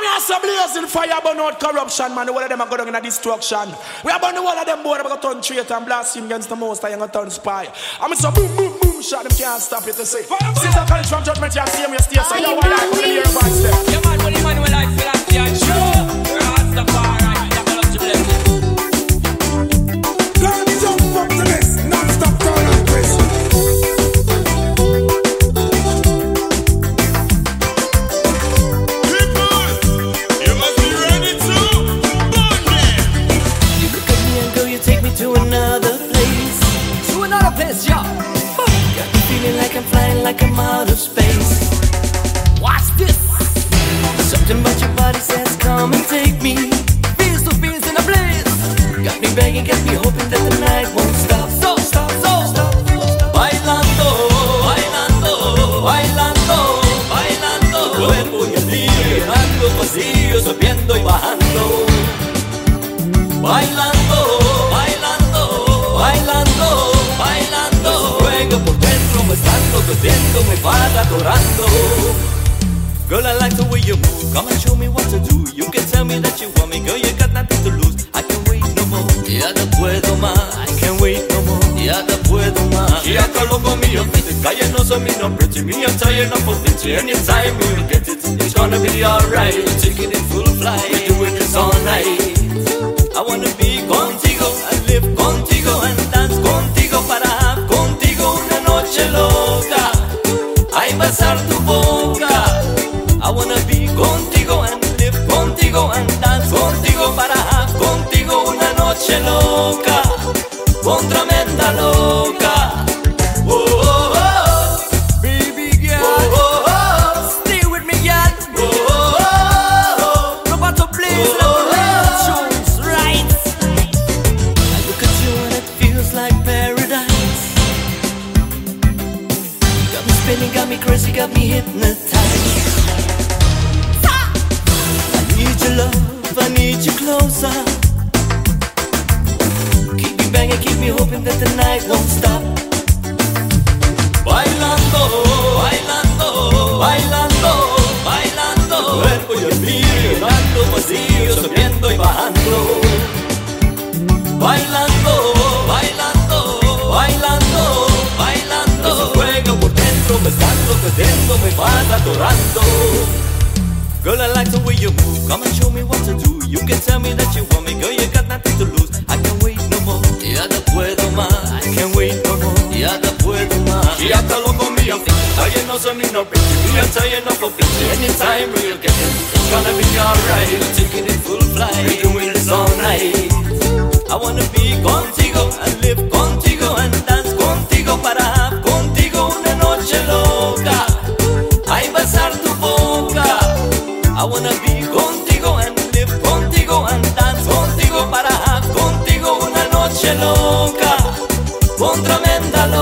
me are some blazing fire burn out corruption, man. The whole of them are going in destruction. We are burn the whole of them board, going to turn traitor and blaspheme against the most, I am going to turn spy. I'm so boom, boom, boom, shot them can't stop it to say. Since I college from judgment, you see me, stay so you know what I come in here, boys. Yeah, man, when the man will I feel like like I'm flying like I'm out of space. Watch this. Something about your body says, come and take me. Face to face in a blaze. Got me begging, got me hoping that the night están locoteando, me van adorando. Girl, I like the way you move. Come and show me what to do. You can tell me that you want me, girl. You got nothing to lose. I can't wait no more. Ya no puedo más. I can't wait no more. Ya no puedo más. Ya está loco mío. The calle no son me no pretty. Me, I'm tired of plenty. Anytime we'll get it, it's gonna be alright. Taking it full flight. We're doing this all night. I wanna be pasar Spinning, got me crazy, got me hypnotized. I need your love, I need you closer. Keep me banging, keep me hoping that the night won't stop. Bailando, me vas. Girl, I like the way you move. Come and show me what to do. You can tell me that you want me, girl. You got nothing to lose. I can't wait no more. Ya no puedo más. I can't wait no more. Ya no puedo más. Ya está loco. Tired no some no pretty. Me, a plenty. Anytime we'll get it, it's gonna be alright. Taking it full flight. We're doing this all night. I wanna be contigo I wanna be contigo and contigo and dance contigo para contigo una noche loca. Con tremenda loca.